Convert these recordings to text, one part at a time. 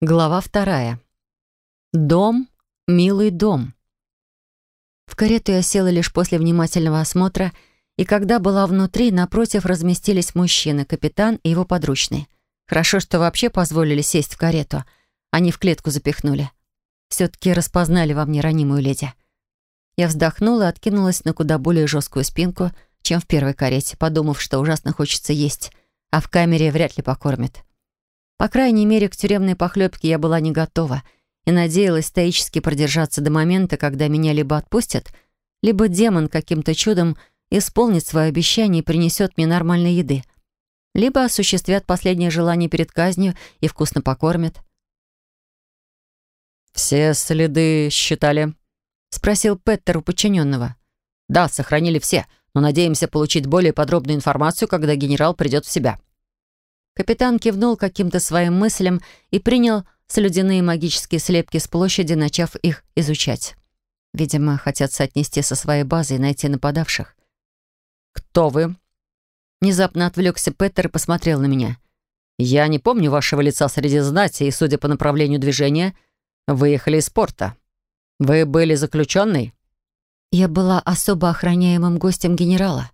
Глава вторая. Дом, милый дом. В карету я села лишь после внимательного осмотра, и когда была внутри, напротив разместились мужчины, капитан и его подручный. Хорошо, что вообще позволили сесть в карету, а не в клетку запихнули. Все-таки распознали во мне ранимую леди. Я вздохнула и откинулась на куда более жесткую спинку, чем в первой карете, подумав, что ужасно хочется есть, а в камере вряд ли покормят. По крайней мере, к тюремной похлебке я была не готова и надеялась стоически продержаться до момента, когда меня либо отпустят, либо демон каким-то чудом исполнит свое обещание и принесет мне нормальной еды, либо осуществят последнее желание перед казнью и вкусно покормят. «Все следы считали?» — спросил Петтер у подчиненного. «Да, сохранили все, но надеемся получить более подробную информацию, когда генерал придет в себя». Капитан кивнул каким-то своим мыслям и принял слюдяные магические слепки с площади, начав их изучать. Видимо, хотят соотнести со своей базой и найти нападавших. «Кто вы?» Внезапно отвлекся Петер и посмотрел на меня. «Я не помню вашего лица среди знати, и, судя по направлению движения, выехали из порта. Вы были заключенной?» «Я была особо охраняемым гостем генерала»,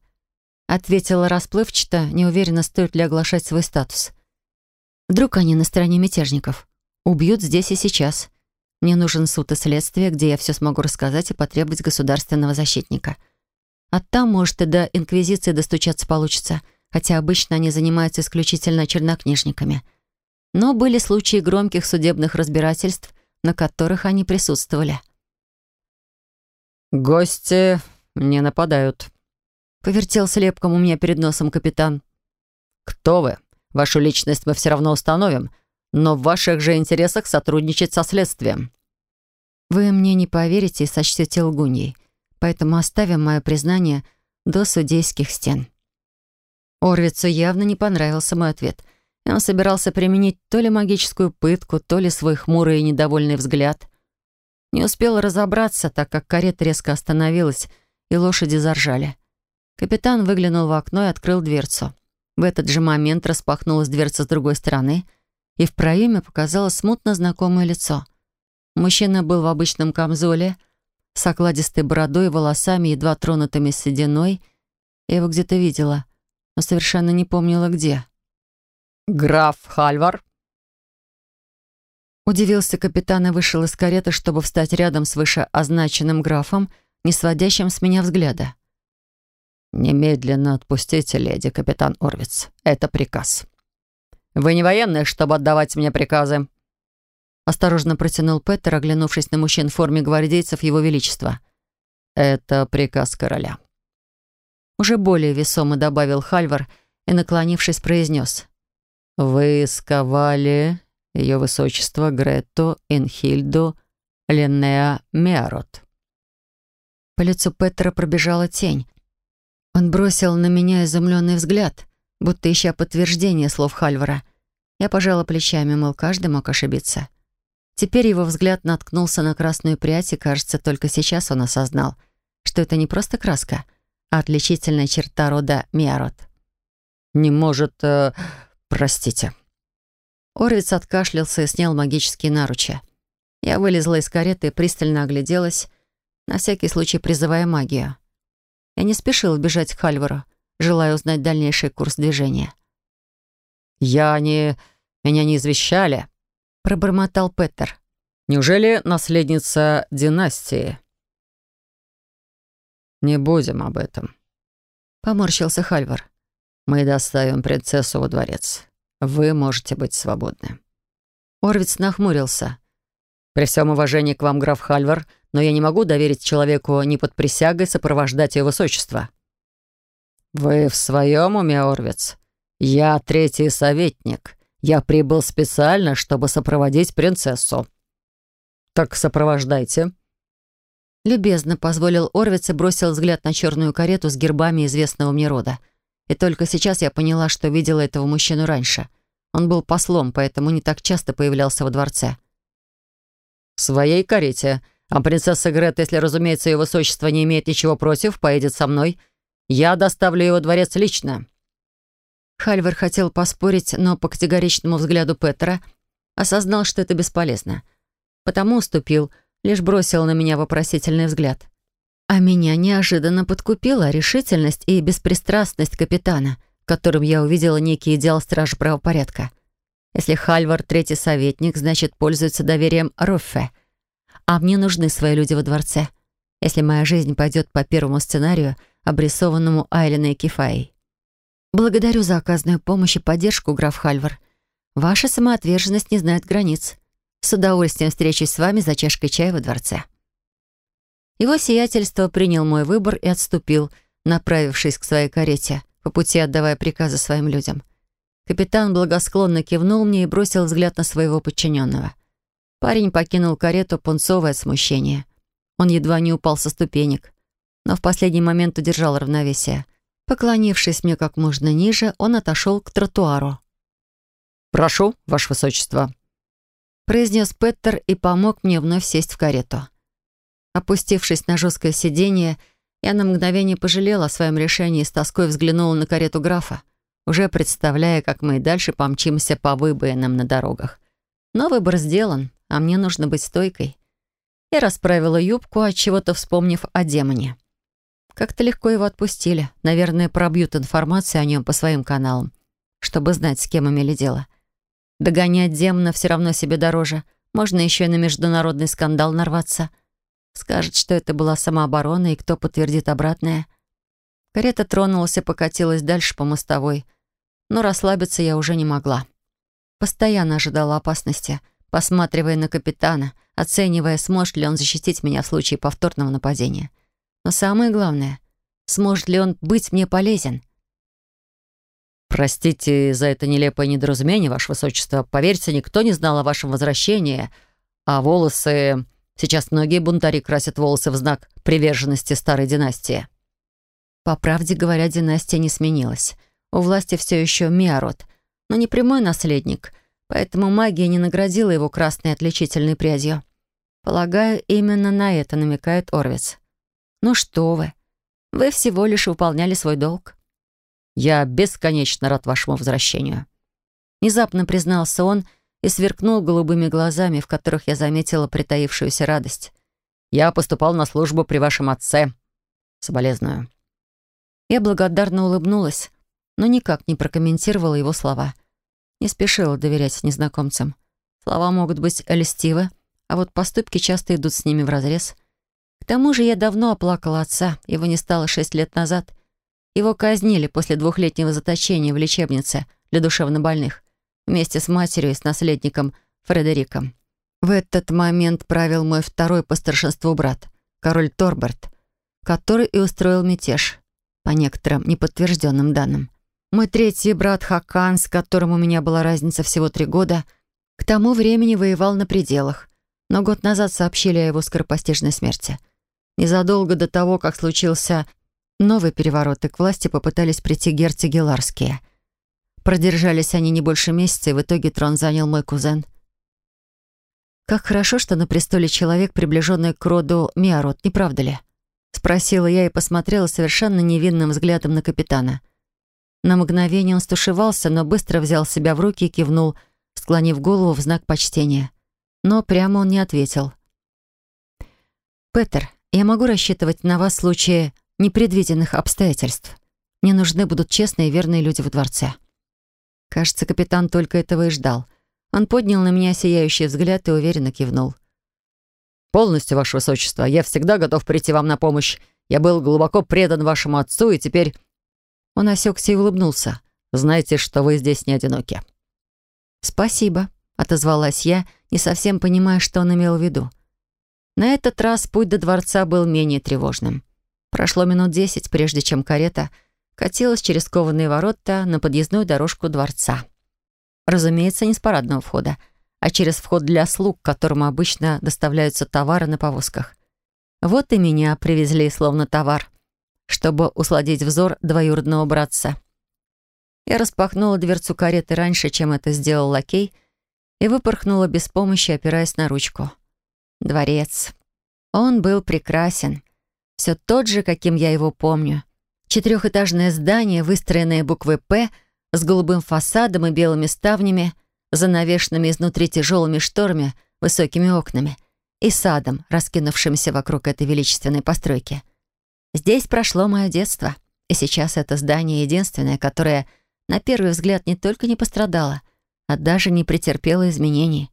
Ответила расплывчато, неуверенно, стоит ли оглашать свой статус. Вдруг они на стороне мятежников. Убьют здесь и сейчас. Мне нужен суд и следствие, где я все смогу рассказать и потребовать государственного защитника. А там, может, и до Инквизиции достучаться получится, хотя обычно они занимаются исключительно чернокнижниками. Но были случаи громких судебных разбирательств, на которых они присутствовали. «Гости не нападают», Повертел слепком у меня перед носом капитан. «Кто вы? Вашу личность мы все равно установим, но в ваших же интересах сотрудничать со следствием». «Вы мне не поверите и сочтете лгуньей, поэтому оставим мое признание до судейских стен». Орвицу явно не понравился мой ответ, и он собирался применить то ли магическую пытку, то ли свой хмурый и недовольный взгляд. Не успел разобраться, так как карета резко остановилась, и лошади заржали. Капитан выглянул в окно и открыл дверцу. В этот же момент распахнулась дверца с другой стороны, и в проеме показалось смутно знакомое лицо. Мужчина был в обычном камзоле, с окладистой бородой волосами, едва тронутыми сединой. Я его где-то видела, но совершенно не помнила, где. «Граф Хальвар?» Удивился капитан и вышел из кареты, чтобы встать рядом с вышеозначенным графом, не сводящим с меня взгляда. «Немедленно отпустите, леди капитан Орвиц. Это приказ». «Вы не военные, чтобы отдавать мне приказы?» Осторожно протянул Петер, оглянувшись на мужчин в форме гвардейцев Его Величества. «Это приказ короля». Уже более весомо добавил Хальвар и, наклонившись, произнес. «Вы сковали ее высочество Гретто Энхильду Ленеа Миарот». По лицу Петера пробежала тень, он бросил на меня изумленный взгляд, будто ища подтверждение слов Хальвара. Я пожала плечами, мол, каждый мог ошибиться. Теперь его взгляд наткнулся на красную прядь, и, кажется, только сейчас он осознал, что это не просто краска, а отличительная черта рода Миарот. «Не может... Э, простите». Орвиц откашлялся и снял магические наручи. Я вылезла из кареты и пристально огляделась, на всякий случай призывая магию. Я не спешил бежать к Хальвару, желая узнать дальнейший курс движения. «Я не... Меня не извещали», — пробормотал Петер. «Неужели наследница династии?» «Не будем об этом», — поморщился Хальвар. «Мы доставим принцессу во дворец. Вы можете быть свободны». Орвиц нахмурился. «При всем уважении к вам, граф Хальвар, но я не могу доверить человеку не под присягой сопровождать ее высочество». «Вы в своем уме, Орвиц? Я третий советник. Я прибыл специально, чтобы сопроводить принцессу». «Так сопровождайте». Любезно позволил Орвиц и бросил взгляд на черную карету с гербами известного мне рода. И только сейчас я поняла, что видела этого мужчину раньше. Он был послом, поэтому не так часто появлялся во дворце. «В своей карете а принцесса Грета, если, разумеется, ее высочество не имеет ничего против, поедет со мной. Я доставлю его дворец лично». Хальвер хотел поспорить, но по категоричному взгляду Петера Осознал, что это бесполезно. Потому уступил, лишь бросил на меня вопросительный взгляд. А меня неожиданно подкупила решительность и беспристрастность капитана, в котором я увидела некий идеал стража правопорядка. Если Хальвар — третий советник, значит, пользуется доверием Руффе. А мне нужны свои люди во дворце, если моя жизнь пойдет по первому сценарию, обрисованному Айленой и Кефаей. Благодарю за оказанную помощь и поддержку, граф Хальвар. Ваша самоотверженность не знает границ. С удовольствием встречусь с вами за чашкой чая во дворце». Его сиятельство принял мой выбор и отступил, направившись к своей карете, по пути отдавая приказы своим людям. Капитан благосклонно кивнул мне и бросил взгляд на своего подчиненного. Парень покинул карету, пунцовое от смущения. Он едва не упал со ступенек, но в последний момент удержал равновесие. Поклонившись мне как можно ниже, он отошел к тротуару. «Прошу, Ваше Высочество», — произнес Петтер и помог мне вновь сесть в карету. Опустившись на жесткое сиденье, я на мгновение пожалела о своем решении и с тоской взглянула на карету графа, уже представляя, как мы и дальше помчимся по выбоинам на дорогах. Но выбор сделан, а мне нужно быть стойкой. Я расправила юбку, от чего-то вспомнив о демоне. Как-то легко его отпустили. Наверное, пробьют информацию о нем по своим каналам, чтобы знать, с кем имели дело. Догонять демона все равно себе дороже. Можно еще и на международный скандал нарваться. Скажет, что это была самооборона, и кто подтвердит обратное. Карета тронулась и покатилась дальше по мостовой. Но расслабиться я уже не могла. Постоянно ожидала опасности, посматривая на капитана, оценивая, сможет ли он защитить меня в случае повторного нападения. Но самое главное, сможет ли он быть мне полезен — «Простите за это нелепое недоразумение, Ваше Высочество. Поверьте, никто не знал о вашем возвращении. А волосы... Сейчас многие бунтари красят волосы в знак приверженности старой династии». По правде говоря, династия не сменилась. У власти все еще Миарот, но не прямой наследник, поэтому магия не наградила его красной отличительной прядью. Полагаю, именно на это намекает Орвиц. «Ну что вы, вы всего лишь выполняли свой долг». Я бесконечно рад вашему возвращению». Внезапно признался он и сверкнул голубыми глазами, в которых я заметила притаившуюся радость. «Я поступал на службу при вашем отце. Соболезную». Я благодарно улыбнулась, но никак не прокомментировала его слова. Не спешила доверять незнакомцам. Слова могут быть льстивы, а вот поступки часто идут с ними вразрез. К тому же я давно оплакала отца, его не стало шесть лет назад — его казнили после двухлетнего заточения в лечебнице для душевнобольных вместе с матерью и с наследником Фредериком. В этот момент правил мой второй по старшинству брат, король Торберт, который и устроил мятеж, по некоторым неподтвержденным данным. Мой третий брат Хакан, с которым у меня была разница всего три года, к тому времени воевал на пределах, но год назад сообщили о его скоропостижной смерти. Незадолго до того, как случился Новый переворот, и к власти попытались прийти герцоги Ларские. Продержались они не больше месяца, и в итоге трон занял мой кузен. «Как хорошо, что на престоле человек, приближенный к роду Миарот, не правда ли?» Спросила я и посмотрела совершенно невинным взглядом на капитана. На мгновение он стушевался, но быстро взял себя в руки и кивнул, склонив голову в знак почтения. Но прямо он не ответил. «Петер, я могу рассчитывать на вас в случае непредвиденных обстоятельств. Мне нужны будут честные и верные люди в дворце». Кажется, капитан только этого и ждал. Он поднял на меня сияющий взгляд и уверенно кивнул. «Полностью, Ваше Высочество. Я всегда готов прийти вам на помощь. Я был глубоко предан вашему отцу, и теперь...» Он осекся и улыбнулся. «Знаете, что вы здесь не одиноки». «Спасибо», — отозвалась я, не совсем понимая, что он имел в виду. На этот раз путь до дворца был менее тревожным. Прошло минут десять, прежде чем карета катилась через кованые ворота на подъездную дорожку дворца. Разумеется, не с парадного входа, а через вход для слуг, которому обычно доставляются товары на повозках. Вот и меня привезли словно товар, чтобы усладить взор двоюродного братца. Я распахнула дверцу кареты раньше, чем это сделал лакей, и выпорхнула без помощи, опираясь на ручку. Дворец. Он был прекрасен. Все тот же, каким я его помню. Четырехэтажное здание, выстроенное буквой «П», с голубым фасадом и белыми ставнями, занавешенными изнутри тяжелыми шторами, высокими окнами и садом, раскинувшимся вокруг этой величественной постройки. Здесь прошло мое детство, и сейчас это здание единственное, которое, на первый взгляд, не только не пострадало, а даже не претерпело изменений.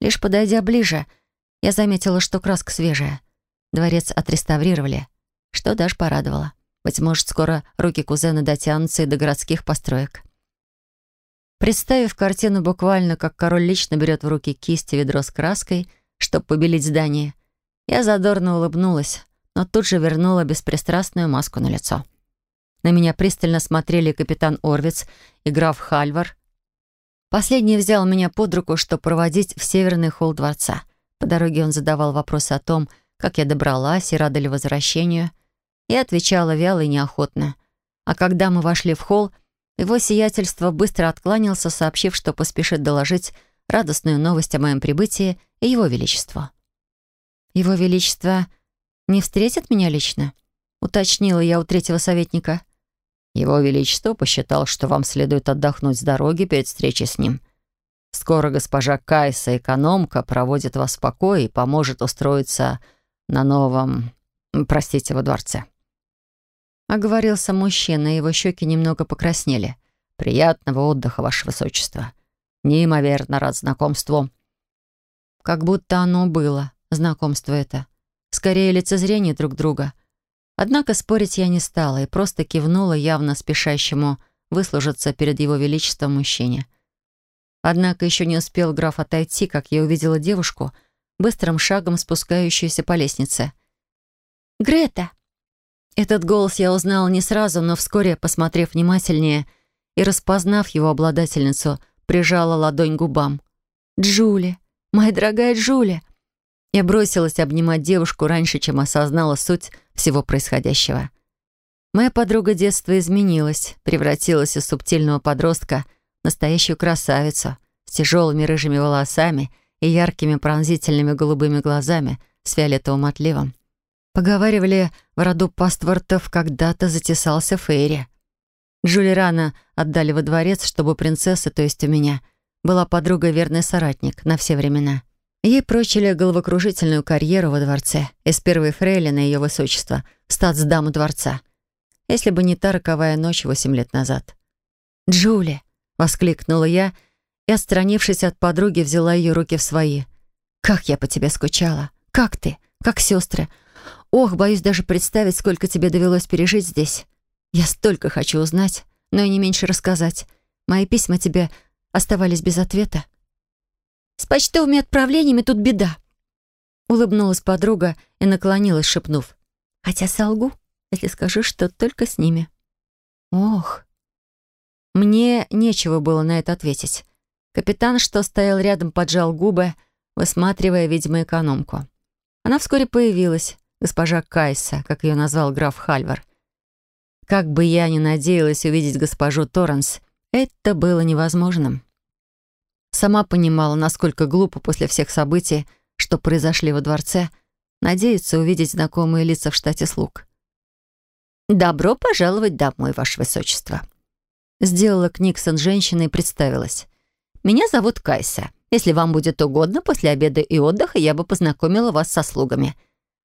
Лишь подойдя ближе, я заметила, что краска свежая. Дворец отреставрировали, что даже порадовало. Быть может, скоро руки кузена дотянутся и до городских построек. Представив картину буквально, как король лично берет в руки кисть и ведро с краской, чтобы побелить здание, я задорно улыбнулась, но тут же вернула беспристрастную маску на лицо. На меня пристально смотрели капитан Орвиц и граф Хальвар. Последний взял меня под руку, чтобы проводить в северный холл дворца. По дороге он задавал вопросы о том, как я добралась и рада ли возвращению. Я отвечала вяло и неохотно. А когда мы вошли в холл, его сиятельство быстро откланялся, сообщив, что поспешит доложить радостную новость о моем прибытии и его величеству. «Его величество не встретит меня лично?» — уточнила я у третьего советника. «Его величество посчитал, что вам следует отдохнуть с дороги перед встречей с ним. Скоро госпожа Кайса, экономка, проводит вас в покое и поможет устроиться на новом... простите, во дворце». Оговорился мужчина, его щеки немного покраснели. «Приятного отдыха, ваше высочество. Неимоверно рад знакомству». Как будто оно было, знакомство это. Скорее, лицезрение друг друга. Однако спорить я не стала и просто кивнула явно спешащему выслужиться перед его величеством мужчине. Однако еще не успел граф отойти, как я увидела девушку, быстрым шагом спускающуюся по лестнице. «Грета!» Этот голос я узнала не сразу, но вскоре, посмотрев внимательнее и распознав его обладательницу, прижала ладонь к губам. «Джули! Моя дорогая Джули!» Я бросилась обнимать девушку раньше, чем осознала суть всего происходящего. Моя подруга детства изменилась, превратилась из субтильного подростка в настоящую красавицу с тяжелыми рыжими волосами и яркими пронзительными голубыми глазами с фиолетовым отливом. Поговаривали, в роду паствортов когда-то затесался Фейри. Джули отдали во дворец, чтобы принцесса, то есть у меня, была подругой верный соратник на все времена. Ей прочили головокружительную карьеру во дворце, из первой фрейлины ее высочества, статсдаму дворца. Если бы не та роковая ночь восемь лет назад. «Джули!» — воскликнула я и, отстранившись от подруги, взяла ее руки в свои. «Как я по тебе скучала! Как ты? Как сестры? Ох, боюсь даже представить, сколько тебе довелось пережить здесь. Я столько хочу узнать, но и не меньше рассказать. Мои письма тебе оставались без ответа. С почтовыми отправлениями тут беда. Улыбнулась подруга и наклонилась, шепнув. Хотя солгу, если скажу, что только с ними. Ох. Мне нечего было на это ответить. Капитан, что стоял рядом, поджал губы, высматривая, видимо, экономку. Она вскоре появилась, госпожа Кайса, как ее назвал граф Хальвар. Как бы я ни надеялась увидеть госпожу Торренс, это было невозможным. Сама понимала, насколько глупо после всех событий, что произошли во дворце, надеяться увидеть знакомые лица в штате слуг. «Добро пожаловать домой, Ваше Высочество!» Сделала Книксон женщина и представилась. «Меня зовут Кайса. Если вам будет угодно, после обеда и отдыха я бы познакомила вас со слугами.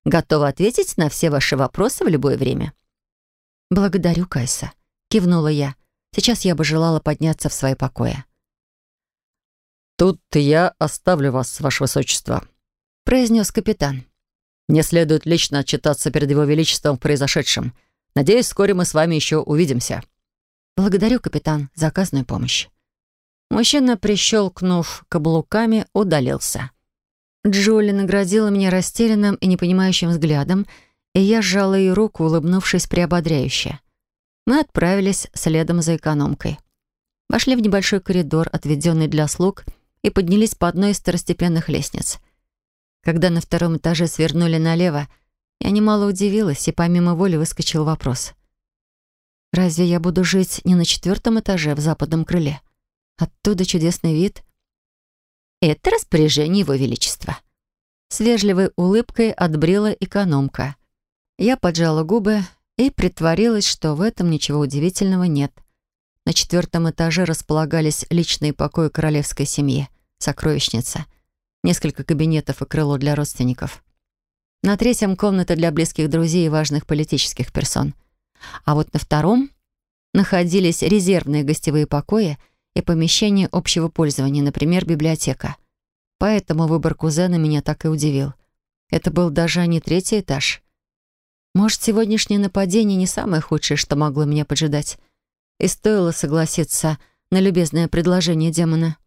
Готова ответить на все ваши вопросы в любое время». «Благодарю, Кайса», — кивнула я. «Сейчас я бы желала подняться в свои покои». «Тут я оставлю вас, ваше высочество», — произнес капитан. «Мне следует лично отчитаться перед его величеством в произошедшем. Надеюсь, вскоре мы с вами еще увидимся». «Благодарю, капитан, за оказанную помощь». Мужчина, прищелкнув каблуками, удалился. Джоли наградила меня растерянным и непонимающим взглядом, и я сжала ее руку, улыбнувшись приободряюще. Мы отправились следом за экономкой. Вошли в небольшой коридор, отведенный для слуг, и поднялись по одной из второстепенных лестниц. Когда на втором этаже свернули налево, я немало удивилась, и помимо воли выскочил вопрос. «Разве я буду жить не на четвертом этаже в западном крыле? Оттуда чудесный вид, это распоряжение Его Величества». С вежливой улыбкой отбрила экономка. Я поджала губы и притворилась, что в этом ничего удивительного нет. На четвертом этаже располагались личные покои королевской семьи, сокровищница, несколько кабинетов и крыло для родственников. На третьем — комната для близких друзей и важных политических персон. А вот на втором находились резервные гостевые покои и помещения общего пользования, например, библиотека. Поэтому выбор кузена меня так и удивил. Это был даже не третий этаж. Может, сегодняшнее нападение не самое худшее, что могло меня поджидать. И стоило согласиться на любезное предложение демона.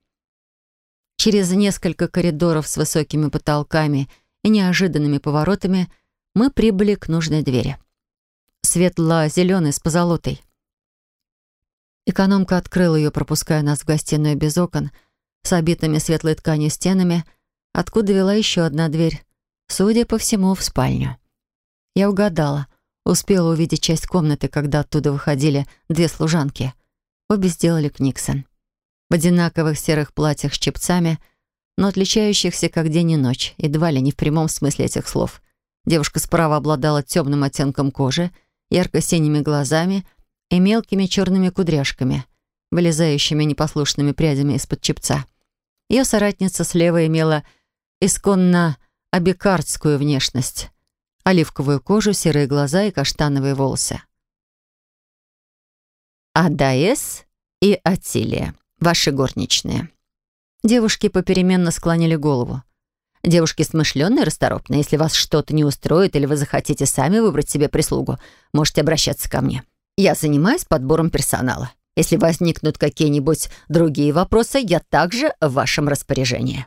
Через несколько коридоров с высокими потолками и неожиданными поворотами мы прибыли к нужной двери. Светло-зеленый с позолотой. Экономка открыла ее, пропуская нас в гостиную без окон, с обитыми светлой тканью стенами, откуда вела еще одна дверь, судя по всему, в спальню. Я угадала. Успела увидеть часть комнаты, когда оттуда выходили две служанки. Обе сделали Книксон. В одинаковых серых платьях с чепцами, но отличающихся как день и ночь, едва ли не в прямом смысле этих слов. Девушка справа обладала темным оттенком кожи, ярко-синими глазами и мелкими черными кудряшками, вылезающими непослушными прядями из-под чепца. Ее соратница слева имела исконно абикардскую внешность, оливковую кожу, серые глаза и каштановые волосы. Адаэс и Атилия, ваши горничные. Девушки попеременно склонили голову. Девушки смышленные, расторопные. Если вас что-то не устроит или вы захотите сами выбрать себе прислугу, можете обращаться ко мне. Я занимаюсь подбором персонала. Если возникнут какие-нибудь другие вопросы, я также в вашем распоряжении.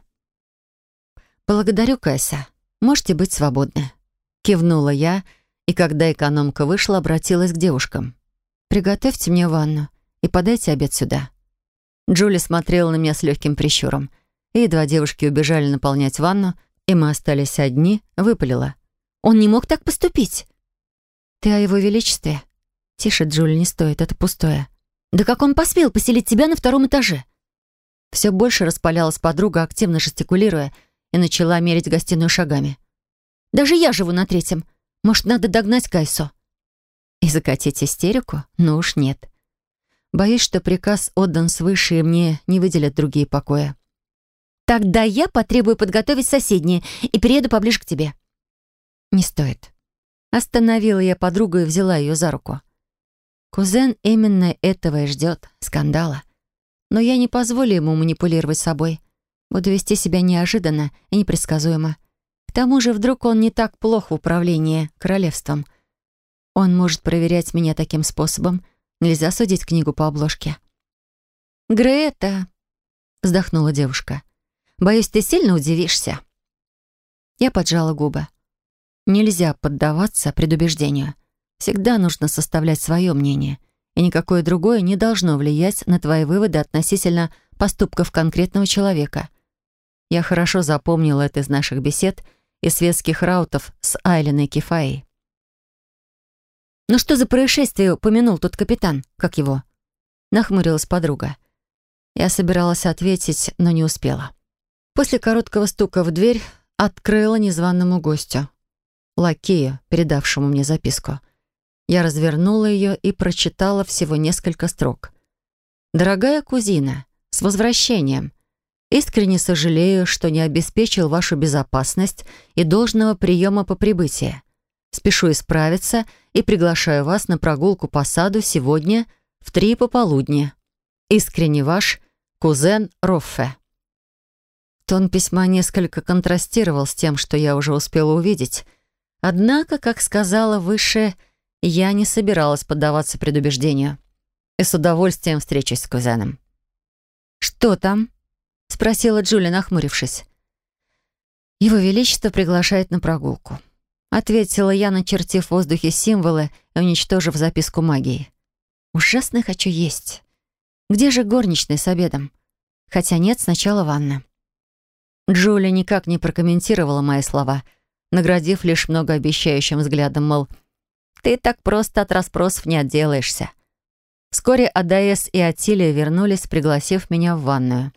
Благодарю, Кайса. Можете быть свободны. Кивнула я, и когда экономка вышла, обратилась к девушкам. «Приготовьте мне ванну и подайте обед сюда». Джули смотрела на меня с легким прищуром. И едва девушки убежали наполнять ванну, и мы остались одни, выпалила. «Он не мог так поступить!» «Ты о его величестве?» «Тише, Джули, не стоит, это пустое». «Да как он посмел поселить тебя на втором этаже?» Все больше распалялась подруга, активно жестикулируя, и начала мерить гостиную шагами. Даже я живу на третьем. Может, надо догнать Кайсо?» «И закатить истерику? Ну уж нет. Боюсь, что приказ отдан свыше, и мне не выделят другие покоя». «Тогда я потребую подготовить соседние и перееду поближе к тебе». «Не стоит». Остановила я подругу и взяла ее за руку. Кузен именно этого и ждет, скандала. Но я не позволю ему манипулировать собой. Буду вести себя неожиданно и непредсказуемо. К тому же вдруг он не так плох в управлении королевством. Он может проверять меня таким способом. Нельзя судить книгу по обложке. «Грета», — вздохнула девушка, — «боюсь, ты сильно удивишься». Я поджала губы. Нельзя поддаваться предубеждению. Всегда нужно составлять свое мнение, и никакое другое не должно влиять на твои выводы относительно поступков конкретного человека. Я хорошо запомнила это из наших бесед и светских раутов с Айлиной Кефаей. «Ну что за происшествие упомянул тот капитан? Как его?» Нахмурилась подруга. Я собиралась ответить, но не успела. После короткого стука в дверь открыла незваному гостю. Лакею, передавшему мне записку. Я развернула ее и прочитала всего несколько строк. «Дорогая кузина, с возвращением. Искренне сожалею, что не обеспечил вашу безопасность и должного приема по прибытии. Спешу исправиться и приглашаю вас на прогулку по саду сегодня в три пополудни. Искренне ваш кузен Роффе. Тон письма несколько контрастировал с тем, что я уже успела увидеть. Однако, как сказала выше, я не собиралась поддаваться предубеждению и с удовольствием встречусь с кузеном. «Что там?» — спросила Джули, нахмурившись. «Его Величество приглашает на прогулку», — ответила я, начертив в воздухе символы и уничтожив записку магии. «Ужасно хочу есть. Где же горничная с обедом? Хотя нет, сначала ванна». Джули никак не прокомментировала мои слова, наградив лишь многообещающим взглядом, мол, «Ты так просто от расспросов не отделаешься». Вскоре Адаэс и Атилия вернулись, пригласив меня в ванную.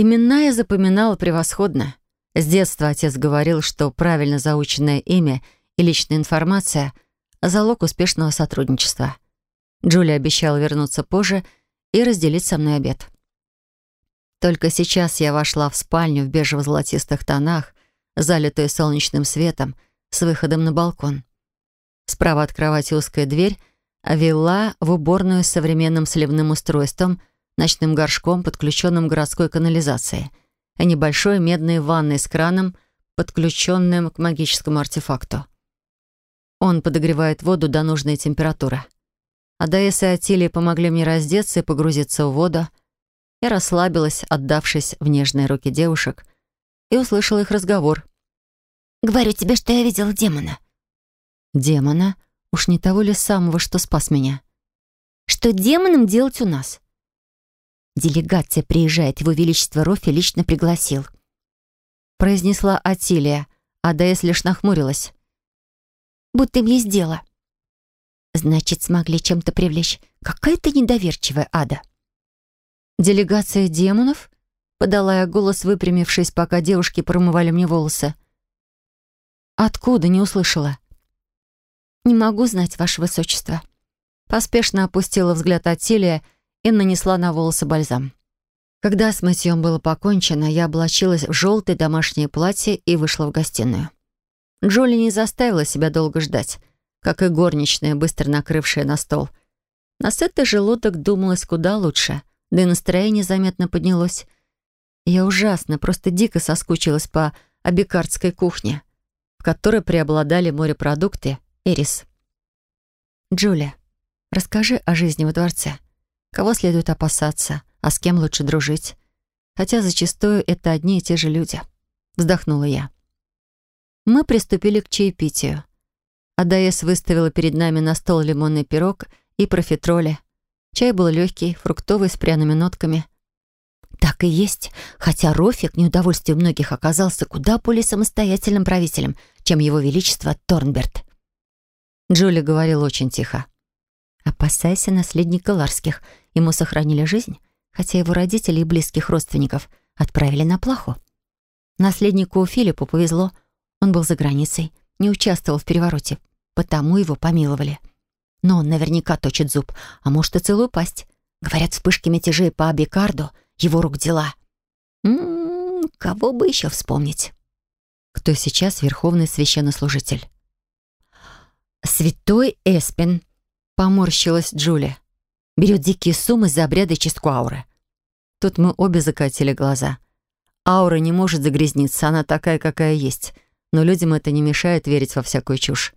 Имена я запоминала превосходно. С детства отец говорил, что правильно заученное имя и личная информация — залог успешного сотрудничества. Джулия обещала вернуться позже и разделить со мной обед. Только сейчас я вошла в спальню в бежево-золотистых тонах, залитую солнечным светом, с выходом на балкон. Справа от кровати узкая дверь, вела в уборную с современным сливным устройством, ночным горшком, подключенным к городской канализации, и небольшой медной ванной с краном, подключенным к магическому артефакту. Он подогревает воду до нужной температуры. Адаэс и Атилия помогли мне раздеться и погрузиться в воду. Я расслабилась, отдавшись в нежные руки девушек, и услышала их разговор. «Говорю тебе, что я видела демона». «Демона? Уж не того ли самого, что спас меня?» «Что демоном делать у нас?» «Делегация приезжает, его величество Рофи лично пригласил», произнесла Атилия, а Даэс лишь нахмурилась. «Будто им есть дело». Значит, смогли чем-то привлечь. Какая ты недоверчивая, Ада. «Делегация демонов?» — подала я голос, выпрямившись, пока девушки промывали мне волосы. «Откуда?» — не услышала. «Не могу знать, ваше высочество». Поспешно опустила взгляд от Тилия и нанесла на волосы бальзам. Когда с мытьем было покончено, я облачилась в желтое домашнее платье и вышла в гостиную. Джоли не заставила себя долго ждать как и горничная, быстро накрывшая на стол. На сытый желудок думалось куда лучше, да и настроение заметно поднялось. Я ужасно, просто дико соскучилась по абикардской кухне, в которой преобладали морепродукты и рис. «Джулия, расскажи о жизни во дворце. Кого следует опасаться, а с кем лучше дружить? Хотя зачастую это одни и те же люди», — вздохнула я. Мы приступили к чаепитию. Адаэс выставила перед нами на стол лимонный пирог и профитроли. Чай был легкий, фруктовый, с пряными нотками. Так и есть, хотя Рофик, неудовольствие многих, оказался куда более самостоятельным правителем, чем его величество Торнберт. Джули говорил очень тихо. «Опасайся наследника Ларских. Ему сохранили жизнь, хотя его родители и близких родственников отправили на плаху. Наследнику Филиппу повезло. Он был за границей, не участвовал в перевороте, потому его помиловали. Но он наверняка точит зуб, а может и целую пасть. Говорят, вспышки мятежей по Абикарду — его рук дела. М м-м, -м -м, кого бы еще вспомнить? Кто сейчас верховный священнослужитель? «Святой Эспин», — поморщилась Джулия. «Берет дикие суммы за обряды чистку ауры». Тут мы обе закатили глаза. Аура не может загрязниться, она такая, какая есть. Но людям это не мешает верить во всякую чушь.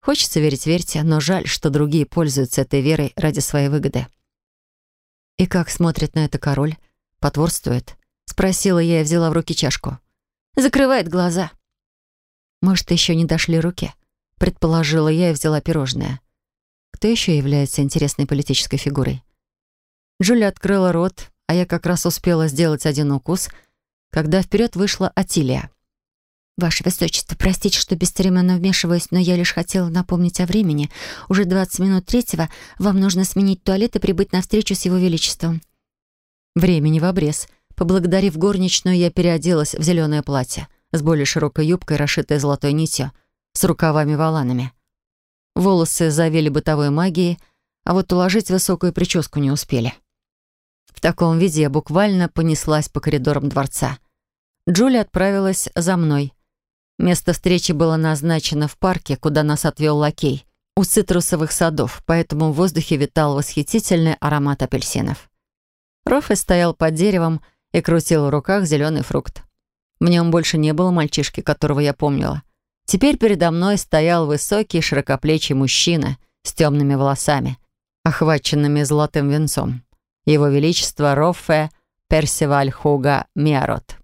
Хочется верить, верьте, но жаль, что другие пользуются этой верой ради своей выгоды. «И как смотрит на это король? Потворствует?» — спросила я и взяла в руки чашку. «Закрывает глаза». «Может, еще не дошли руки?» — предположила я и взяла пирожное. Кто еще является интересной политической фигурой? Джулия открыла рот, а я как раз успела сделать один укус, когда вперед вышла Атилия. «Ваше Высочество, простите, что бесцеремонно вмешиваюсь, но я лишь хотела напомнить о времени. Уже 20 минут третьего. Вам нужно сменить туалет и прибыть на встречу с Его Величеством». Времени в обрез. Поблагодарив горничную, я переоделась в зеленое платье с более широкой юбкой, расшитой золотой нитью, с рукавами-воланами. Волосы завели бытовой магией, а вот уложить высокую прическу не успели. В таком виде я буквально понеслась по коридорам дворца. Джули отправилась за мной — Место встречи было назначено в парке, куда нас отвел лакей, у цитрусовых садов, поэтому в воздухе витал восхитительный аромат апельсинов. Рофе стоял под деревом и крутил в руках зеленый фрукт. В нем больше не было мальчишки, которого я помнила. Теперь передо мной стоял высокий, широкоплечий мужчина с темными волосами, охваченными золотым венцом. Его Величество Роффе Персиваль Хуга Миарот.